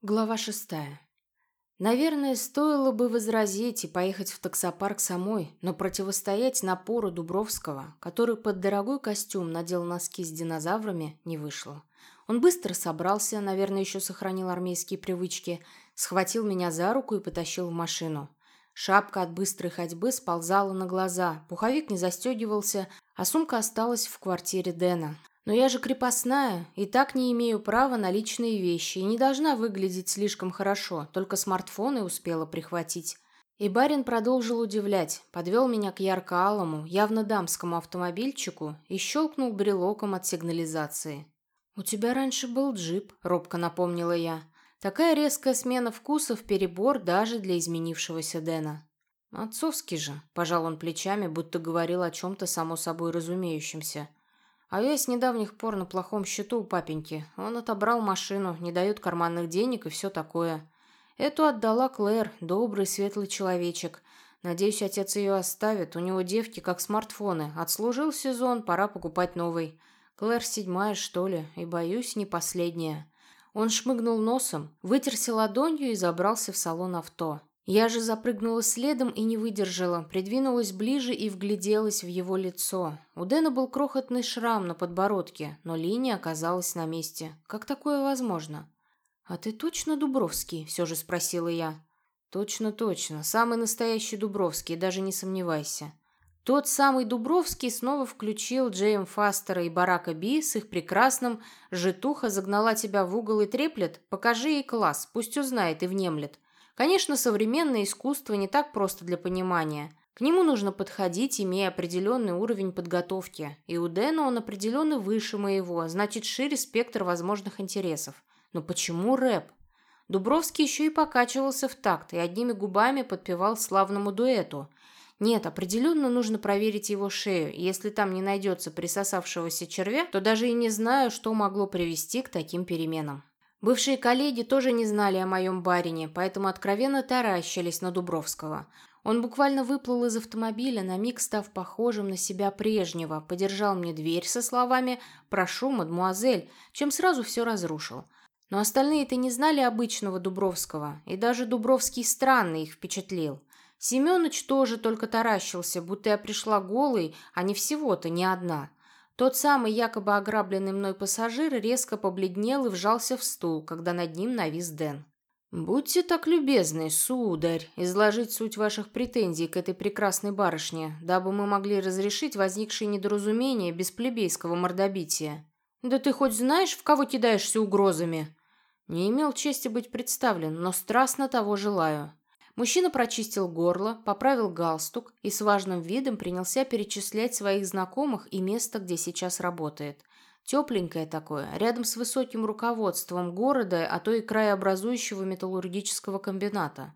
Глава шестая. Наверное, стоило бы возразить и поехать в таксопарк самой, но противостоять напору Дубровского, который под дорогой костюм надел носки с динозаврами, не вышло. Он быстро собрался, наверное, еще сохранил армейские привычки, схватил меня за руку и потащил в машину. Шапка от быстрой ходьбы сползала на глаза, пуховик не застегивался, а сумка осталась в квартире Дэна. Но я же крепостная и так не имею права на личные вещи и не должна выглядеть слишком хорошо, только смартфоны успела прихватить. И барин продолжил удивлять, подвел меня к ярко-алому, явно дамскому автомобильчику и щелкнул брелоком от сигнализации. «У тебя раньше был джип», — робко напомнила я. Такая резкая смена вкусов – перебор даже для изменившегося Дэна. «Отцовский же», – пожал он плечами, будто говорил о чем-то само собой разумеющемся. А я с недавних пор на плохом счету у папеньки. Он отобрал машину, не дает карманных денег и все такое. Эту отдала Клэр, добрый, светлый человечек. Надеюсь, отец ее оставит. У него девки как смартфоны. Отслужил сезон, пора покупать новый. Клэр седьмая, что ли, и, боюсь, не последняя. Он шмыгнул носом, вытерся ладонью и забрался в салон авто. Я же запрыгнула следом и не выдержала, придвинулась ближе и вгляделась в его лицо. У Дэна был крохотный шрам на подбородке, но линия оказалась на месте. Как такое возможно? «А ты точно Дубровский?» – все же спросила я. «Точно, точно. Самый настоящий Дубровский, даже не сомневайся». Тот самый Дубровский снова включил Джейм Фастера и Барака Би с их прекрасным «Житуха загнала тебя в угол и треплет? Покажи ей класс, пусть узнает и внемлет». Конечно, современное искусство не так просто для понимания. К нему нужно подходить, имея определенный уровень подготовки. И у Дэна он определенно выше моего, значит шире спектр возможных интересов. Но почему рэп? Дубровский еще и покачивался в такт и одними губами подпевал славному дуэту. Нет, определенно нужно проверить его шею. Если там не найдется присосавшегося червя, то даже и не знаю, что могло привести к таким переменам. Бывшие коллеги тоже не знали о моем барине, поэтому откровенно таращились на Дубровского. Он буквально выплыл из автомобиля, на миг став похожим на себя прежнего, подержал мне дверь со словами «Прошу, мадмуазель», чем сразу все разрушил. Но остальные-то не знали обычного Дубровского, и даже Дубровский странный их впечатлил. Семёныч тоже только таращился, будто я пришла голой, а не всего-то, не одна. Тот самый якобы ограбленный мной пассажир резко побледнел и вжался в стул, когда над ним навис Дэн. «Будьте так любезны, сударь, изложить суть ваших претензий к этой прекрасной барышне, дабы мы могли разрешить возникшие недоразумения без плебейского мордобития. Да ты хоть знаешь, в кого кидаешься угрозами?» Не имел чести быть представлен, но страстно того желаю. Мужчина прочистил горло, поправил галстук и с важным видом принялся перечислять своих знакомых и место, где сейчас работает. Тепленькое такое, рядом с высоким руководством города, а то и краеобразующего металлургического комбината.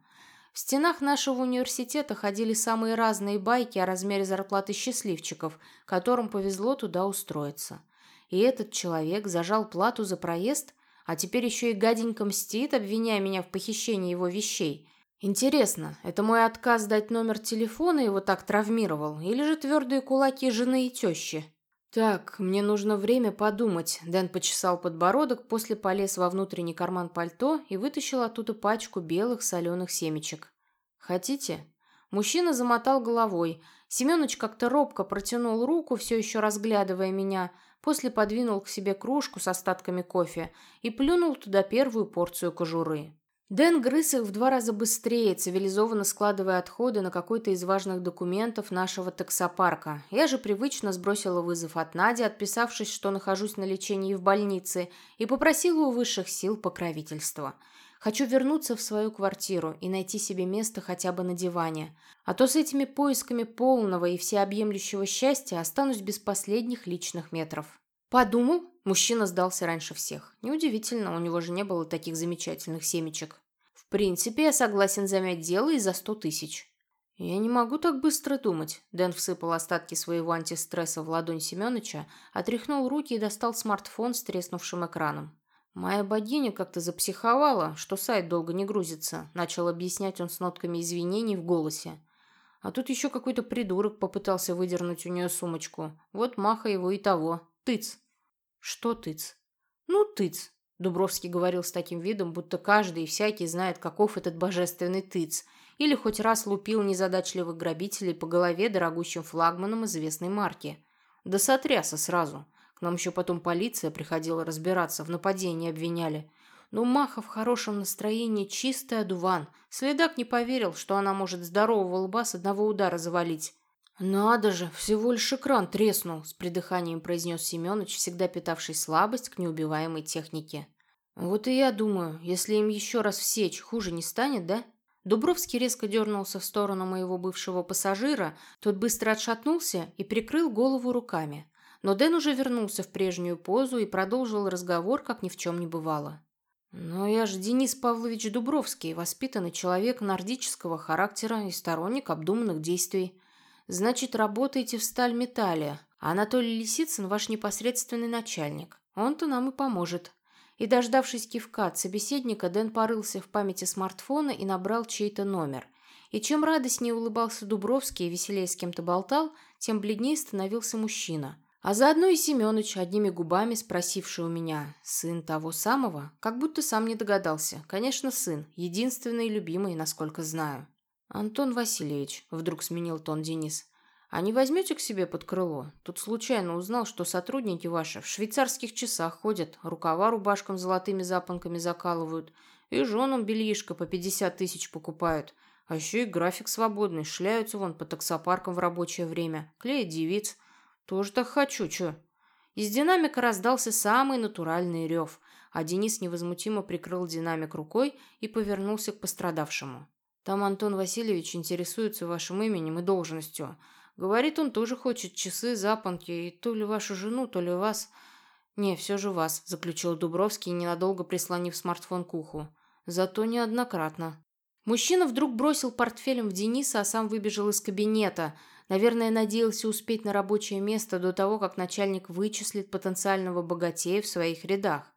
В стенах нашего университета ходили самые разные байки о размере зарплаты счастливчиков, которым повезло туда устроиться. И этот человек зажал плату за проезд, а теперь еще и гаденько мстит, обвиняя меня в похищении его вещей – Интересно, это мой отказ дать номер телефона его так травмировал, или же твердые кулаки жены и тещи? Так, мне нужно время подумать. Дэн почесал подбородок, после полез во внутренний карман пальто и вытащил оттуда пачку белых соленых семечек. Хотите? Мужчина замотал головой. Семенович как-то робко протянул руку, все еще разглядывая меня, после подвинул к себе кружку с остатками кофе и плюнул туда первую порцию кожуры. Дэн грыз их в два раза быстрее, цивилизованно складывая отходы на какой-то из важных документов нашего таксопарка. Я же привычно сбросила вызов от Нади, отписавшись, что нахожусь на лечении в больнице, и попросила у высших сил покровительства. Хочу вернуться в свою квартиру и найти себе место хотя бы на диване. А то с этими поисками полного и всеобъемлющего счастья останусь без последних личных метров. Подумал, мужчина сдался раньше всех. Неудивительно, у него же не было таких замечательных семечек принципе, я согласен замять дело и за сто тысяч». «Я не могу так быстро думать». Дэн всыпал остатки своего антистресса в ладонь Семёныча, отряхнул руки и достал смартфон с треснувшим экраном. «Моя богиня как-то запсиховала, что сайт долго не грузится», начал объяснять он с нотками извинений в голосе. А тут еще какой-то придурок попытался выдернуть у нее сумочку. Вот маха его и того. Тыц. «Что тыц?» «Ну, тыц. Дубровский говорил с таким видом, будто каждый и всякий знает, каков этот божественный тыц, или хоть раз лупил незадачливых грабителей по голове дорогущим флагманом известной марки. Да сотряса сразу. К нам еще потом полиция приходила разбираться, в нападении обвиняли. Но Маха в хорошем настроении чистый одуван. Следак не поверил, что она может здорового лба с одного удара завалить. «Надо же, всего лишь экран треснул», — с придыханием произнес Семенович, всегда питавший слабость к неубиваемой технике. «Вот и я думаю, если им еще раз всечь, хуже не станет, да?» Дубровский резко дернулся в сторону моего бывшего пассажира, тот быстро отшатнулся и прикрыл голову руками. Но Дэн уже вернулся в прежнюю позу и продолжил разговор, как ни в чем не бывало. «Но я же Денис Павлович Дубровский, воспитанный человек нордического характера и сторонник обдуманных действий. Значит, работаете в сталь-металле. Анатолий Лисицын ваш непосредственный начальник. Он-то нам и поможет. И, дождавшись кивка от собеседника, Дэн порылся в памяти смартфона и набрал чей-то номер. И чем радостнее улыбался Дубровский и веселее с кем-то болтал, тем бледнее становился мужчина. А заодно и Семёныч, одними губами спросивший у меня, сын того самого, как будто сам не догадался. Конечно, сын, единственный и любимый, насколько знаю. «Антон Васильевич», — вдруг сменил тон Денис, — «а не возьмете к себе под крыло? Тут случайно узнал, что сотрудники ваши в швейцарских часах ходят, рукава рубашкам золотыми запонками закалывают, и женам бельишко по пятьдесят тысяч покупают, а еще и график свободный, шляются вон по таксопаркам в рабочее время, клеят девиц. Тоже так хочу, чё?» Из динамика раздался самый натуральный рев, а Денис невозмутимо прикрыл динамик рукой и повернулся к пострадавшему. Там Антон Васильевич интересуется вашим именем и должностью. Говорит, он тоже хочет часы, запонки, и то ли вашу жену, то ли вас. Не, все же вас, заключил Дубровский, ненадолго прислонив смартфон к уху. Зато неоднократно. Мужчина вдруг бросил портфелем в Дениса, а сам выбежал из кабинета. Наверное, надеялся успеть на рабочее место до того, как начальник вычислит потенциального богатея в своих рядах.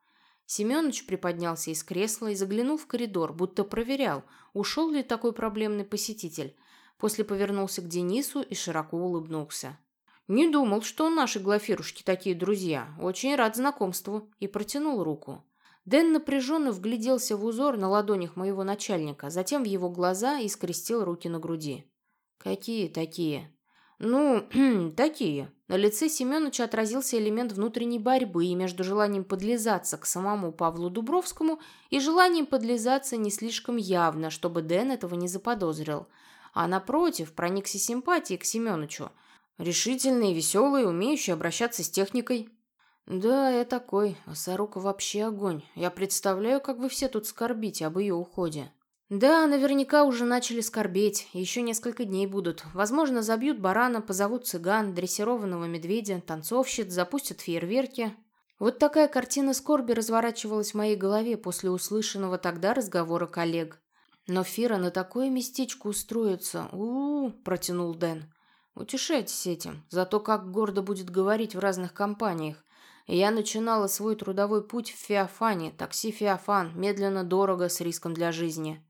Семёныч приподнялся из кресла и заглянул в коридор, будто проверял, ушел ли такой проблемный посетитель. После повернулся к Денису и широко улыбнулся. «Не думал, что наши глафирушки такие друзья. Очень рад знакомству». И протянул руку. Дэн напряженно вгляделся в узор на ладонях моего начальника, затем в его глаза и скрестил руки на груди. «Какие такие?» «Ну, такие». На лице Семеновича отразился элемент внутренней борьбы между желанием подлизаться к самому Павлу Дубровскому и желанием подлизаться не слишком явно, чтобы Дэн этого не заподозрил. А напротив, проникся симпатией к Семеновичу. Решительный, веселый, умеющий обращаться с техникой. «Да, я такой. Сорока вообще огонь. Я представляю, как вы все тут скорбите об ее уходе». Да, наверняка уже начали скорбеть, еще несколько дней будут. Возможно, забьют барана, позовут цыган, дрессированного медведя, танцовщиц, запустят фейерверки. Вот такая картина скорби разворачивалась в моей голове после услышанного тогда разговора коллег. Но Фира на такое местечко устроится. у, -у, -у протянул Дэн. Утешайтесь этим. Зато как гордо будет говорить в разных компаниях. Я начинала свой трудовой путь в Феофане, такси Феофан, медленно, дорого, с риском для жизни.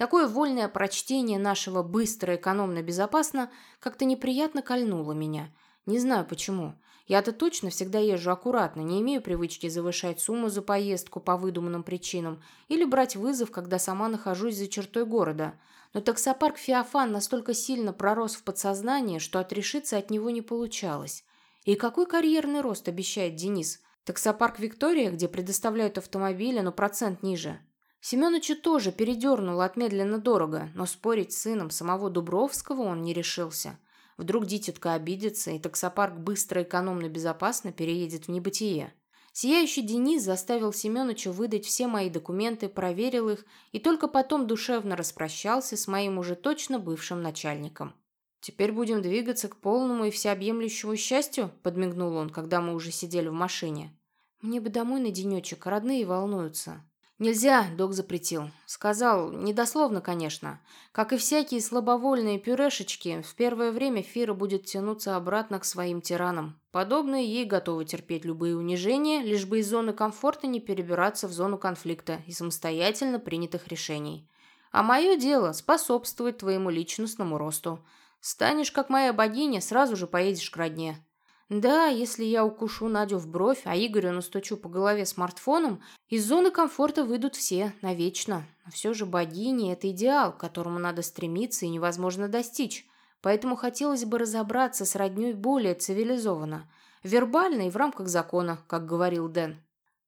Такое вольное прочтение нашего «быстро, экономно, безопасно» как-то неприятно кольнуло меня. Не знаю почему. Я-то точно всегда езжу аккуратно, не имею привычки завышать сумму за поездку по выдуманным причинам или брать вызов, когда сама нахожусь за чертой города. Но таксопарк «Феофан» настолько сильно пророс в подсознание, что отрешиться от него не получалось. И какой карьерный рост обещает Денис? Таксопарк «Виктория», где предоставляют автомобили, но процент ниже. Семеновича тоже передернуло от медленно дорого, но спорить с сыном самого Дубровского он не решился. Вдруг дитятка обидится, и таксопарк быстро, экономно, безопасно переедет в небытие. Сияющий Денис заставил Семеновича выдать все мои документы, проверил их и только потом душевно распрощался с моим уже точно бывшим начальником. «Теперь будем двигаться к полному и всеобъемлющему счастью?» – подмигнул он, когда мы уже сидели в машине. «Мне бы домой на денечек, родные волнуются». «Нельзя», — док запретил. Сказал, недословно, конечно. Как и всякие слабовольные пюрешечки, в первое время Фира будет тянуться обратно к своим тиранам. Подобные ей готовы терпеть любые унижения, лишь бы из зоны комфорта не перебираться в зону конфликта и самостоятельно принятых решений. А мое дело — способствовать твоему личностному росту. Станешь, как моя богиня, сразу же поедешь к родне. Да, если я укушу Надю в бровь, а Игорю настучу по голове смартфоном, из зоны комфорта выйдут все, навечно. Но все же богини – это идеал, к которому надо стремиться и невозможно достичь. Поэтому хотелось бы разобраться с роднёй более цивилизованно. Вербально и в рамках закона, как говорил Дэн.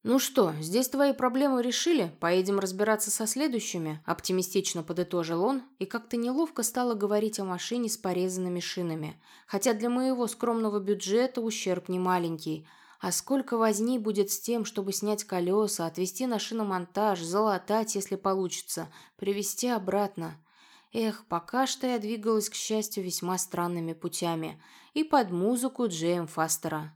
«Ну что, здесь твои проблемы решили? Поедем разбираться со следующими?» Оптимистично подытожил он, и как-то неловко стало говорить о машине с порезанными шинами. Хотя для моего скромного бюджета ущерб не маленький. А сколько возни будет с тем, чтобы снять колеса, отвезти на шиномонтаж, залатать, если получится, привезти обратно. Эх, пока что я двигалась, к счастью, весьма странными путями. И под музыку Джейм Фастера.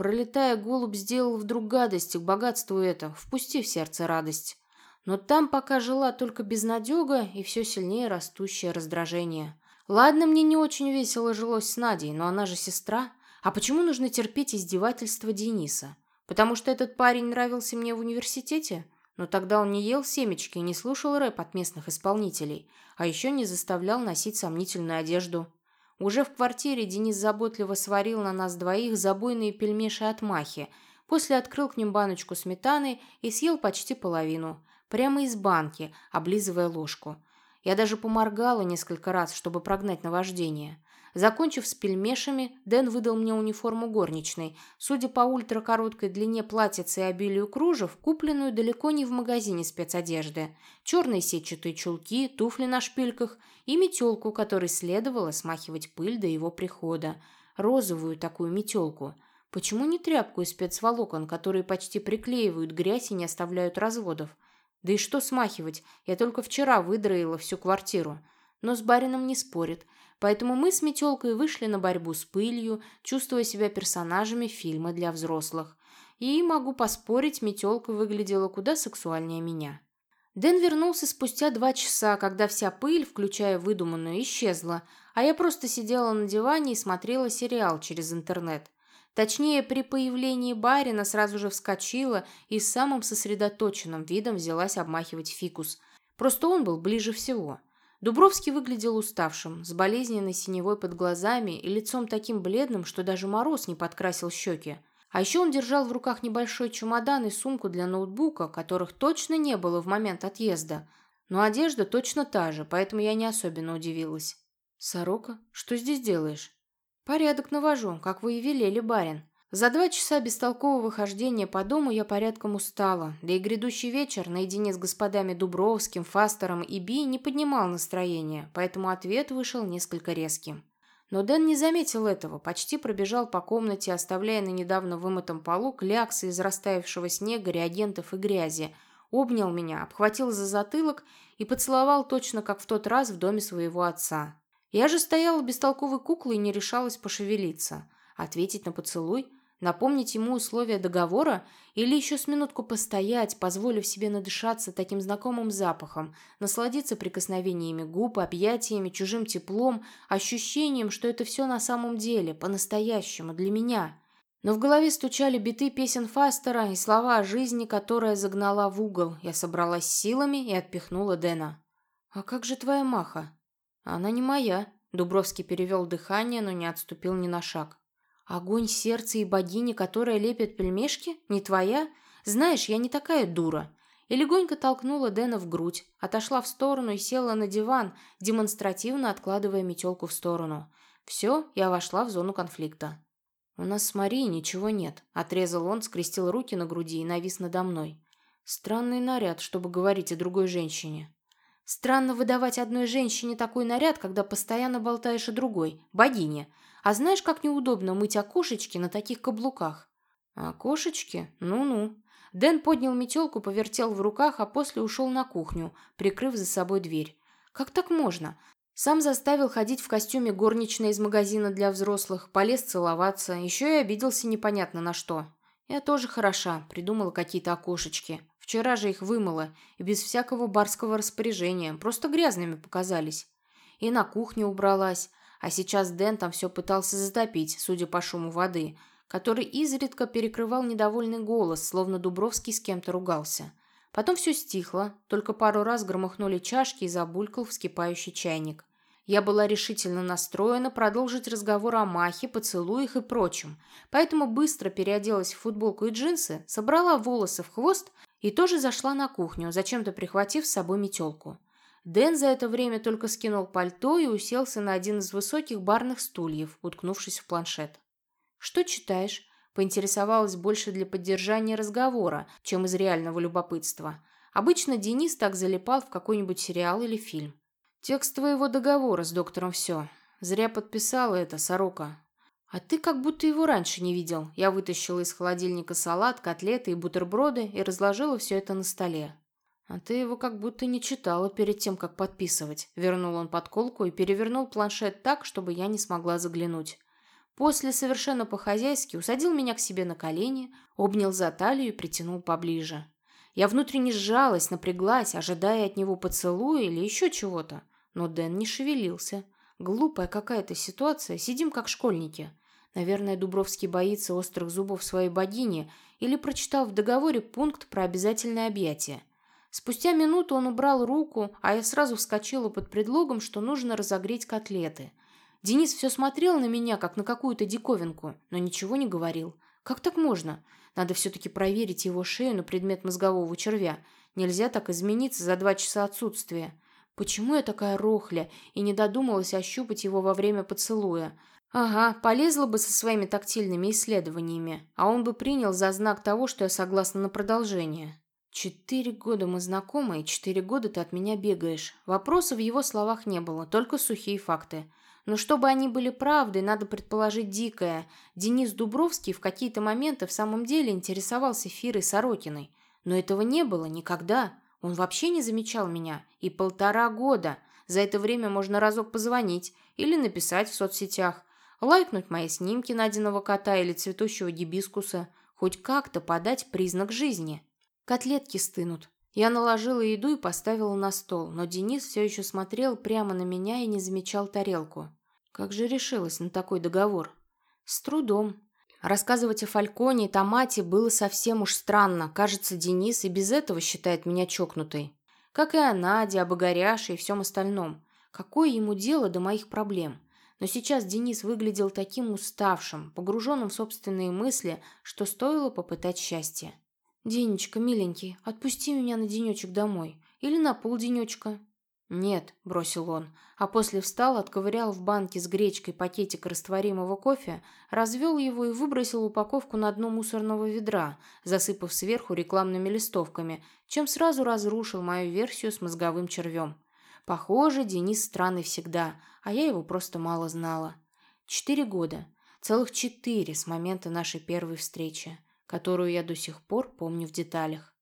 Пролетая, голубь сделал вдруг гадость к богатству это, впустив в сердце радость. Но там пока жила только безнадега и все сильнее растущее раздражение. Ладно, мне не очень весело жилось с Надей, но она же сестра. А почему нужно терпеть издевательства Дениса? Потому что этот парень нравился мне в университете? Но тогда он не ел семечки и не слушал рэп от местных исполнителей, а еще не заставлял носить сомнительную одежду. Уже в квартире Денис заботливо сварил на нас двоих забойные пельмеши от махи, после открыл к ним баночку сметаны и съел почти половину, прямо из банки, облизывая ложку. Я даже поморгала несколько раз, чтобы прогнать наваждение. Закончив с пельмешами, Дэн выдал мне униформу горничной, судя по ультракороткой длине платьица и обилию кружев, купленную далеко не в магазине спецодежды, черные сетчатые чулки, туфли на шпильках и метелку, которой следовало смахивать пыль до его прихода. Розовую такую метелку. Почему не тряпку из спецволокон, которые почти приклеивают грязь и не оставляют разводов? Да и что смахивать? Я только вчера выдроила всю квартиру. Но с барином не спорит – Поэтому мы с Метелкой вышли на борьбу с пылью, чувствуя себя персонажами фильма для взрослых. И, могу поспорить, Метелка выглядела куда сексуальнее меня. Дэн вернулся спустя два часа, когда вся пыль, включая выдуманную, исчезла, а я просто сидела на диване и смотрела сериал через интернет. Точнее, при появлении барина сразу же вскочила и с самым сосредоточенным видом взялась обмахивать фикус. Просто он был ближе всего. Дубровский выглядел уставшим, с болезненной синевой под глазами и лицом таким бледным, что даже мороз не подкрасил щеки. А еще он держал в руках небольшой чемодан и сумку для ноутбука, которых точно не было в момент отъезда. Но одежда точно та же, поэтому я не особенно удивилась. «Сорока, что здесь делаешь?» «Порядок навожу, как вы и велели, барин». За два часа бестолкового хождения по дому я порядком устала, да и грядущий вечер наедине с господами Дубровским, Фастером и Би не поднимал настроение, поэтому ответ вышел несколько резким. Но Дэн не заметил этого, почти пробежал по комнате, оставляя на недавно вымытом полу кляксы из растаявшего снега, реагентов и грязи, обнял меня, обхватил за затылок и поцеловал точно как в тот раз в доме своего отца. Я же стояла бестолковой куклой и не решалась пошевелиться. Ответить на поцелуй – Напомнить ему условия договора или еще с минутку постоять, позволив себе надышаться таким знакомым запахом, насладиться прикосновениями губ, объятиями, чужим теплом, ощущением, что это все на самом деле, по-настоящему, для меня. Но в голове стучали биты песен Фастера и слова о жизни, которая загнала в угол. Я собралась силами и отпихнула Дэна. «А как же твоя Маха?» «Она не моя», — Дубровский перевел дыхание, но не отступил ни на шаг. Огонь сердца и богини, которая лепит пельмешки? Не твоя? Знаешь, я не такая дура. И легонько толкнула Дэна в грудь, отошла в сторону и села на диван, демонстративно откладывая метелку в сторону. Все, я вошла в зону конфликта. «У нас с Марией ничего нет», — отрезал он, скрестил руки на груди и навис надо мной. «Странный наряд, чтобы говорить о другой женщине». «Странно выдавать одной женщине такой наряд, когда постоянно болтаешь о другой, богине. А знаешь, как неудобно мыть окошечки на таких каблуках?» «Окошечки? Ну-ну». Дэн поднял метелку, повертел в руках, а после ушел на кухню, прикрыв за собой дверь. «Как так можно?» Сам заставил ходить в костюме горничной из магазина для взрослых, полез целоваться, еще и обиделся непонятно на что. Я тоже хороша, придумала какие-то окошечки. Вчера же их вымыла, и без всякого барского распоряжения, просто грязными показались. И на кухню убралась, а сейчас Дэн там все пытался затопить, судя по шуму воды, который изредка перекрывал недовольный голос, словно Дубровский с кем-то ругался. Потом все стихло, только пару раз громыхнули чашки и забулькал вскипающий чайник. Я была решительно настроена продолжить разговор о махе, поцелуях и прочем, поэтому быстро переоделась в футболку и джинсы, собрала волосы в хвост и тоже зашла на кухню, зачем-то прихватив с собой метелку. Дэн за это время только скинул пальто и уселся на один из высоких барных стульев, уткнувшись в планшет. «Что читаешь?» – поинтересовалась больше для поддержания разговора, чем из реального любопытства. Обычно Денис так залипал в какой-нибудь сериал или фильм. «Текст твоего договора с доктором все. Зря подписала это, сорока». «А ты как будто его раньше не видел». Я вытащила из холодильника салат, котлеты и бутерброды и разложила все это на столе. «А ты его как будто не читала перед тем, как подписывать». Вернул он подколку и перевернул планшет так, чтобы я не смогла заглянуть. После совершенно по-хозяйски усадил меня к себе на колени, обнял за талию и притянул поближе. Я внутренне сжалась, напряглась, ожидая от него поцелуя или еще чего-то. Но Дэн не шевелился. Глупая какая-то ситуация, сидим как школьники. Наверное, Дубровский боится острых зубов своей богини или прочитал в договоре пункт про обязательное объятие. Спустя минуту он убрал руку, а я сразу вскочила под предлогом, что нужно разогреть котлеты. Денис все смотрел на меня, как на какую-то диковинку, но ничего не говорил. Как так можно? Надо все-таки проверить его шею на предмет мозгового червя. Нельзя так измениться за два часа отсутствия. Почему я такая рохля и не додумалась ощупать его во время поцелуя? Ага, полезла бы со своими тактильными исследованиями, а он бы принял за знак того, что я согласна на продолжение. Четыре года мы знакомы, и четыре года ты от меня бегаешь. Вопросов в его словах не было, только сухие факты. Но чтобы они были правдой, надо предположить дикое. Денис Дубровский в какие-то моменты в самом деле интересовался Фирой Сорокиной. Но этого не было никогда. Он вообще не замечал меня. И полтора года. За это время можно разок позвонить или написать в соцсетях. Лайкнуть мои снимки найденного кота или цветущего гибискуса. Хоть как-то подать признак жизни. Котлетки стынут. Я наложила еду и поставила на стол, но Денис все еще смотрел прямо на меня и не замечал тарелку. Как же решилась на такой договор? С трудом. Рассказывать о Фальконе и Томате было совсем уж странно. Кажется, Денис и без этого считает меня чокнутой. Как и о Наде, об Игоряше и всем остальном. Какое ему дело до моих проблем? Но сейчас Денис выглядел таким уставшим, погруженным в собственные мысли, что стоило попытать счастье. «Денечка, миленький, отпусти меня на денечек домой. Или на полденечка». «Нет», — бросил он, а после встал, отковырял в банке с гречкой пакетик растворимого кофе, развел его и выбросил упаковку на дно мусорного ведра, засыпав сверху рекламными листовками, чем сразу разрушил мою версию с мозговым червем. Похоже, Денис странный всегда, а я его просто мало знала. Четыре года. Целых четыре с момента нашей первой встречи, которую я до сих пор помню в деталях.